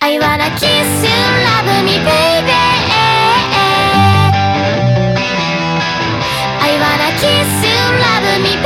I wanna kiss you, love me baby I wanna kiss you, love me baby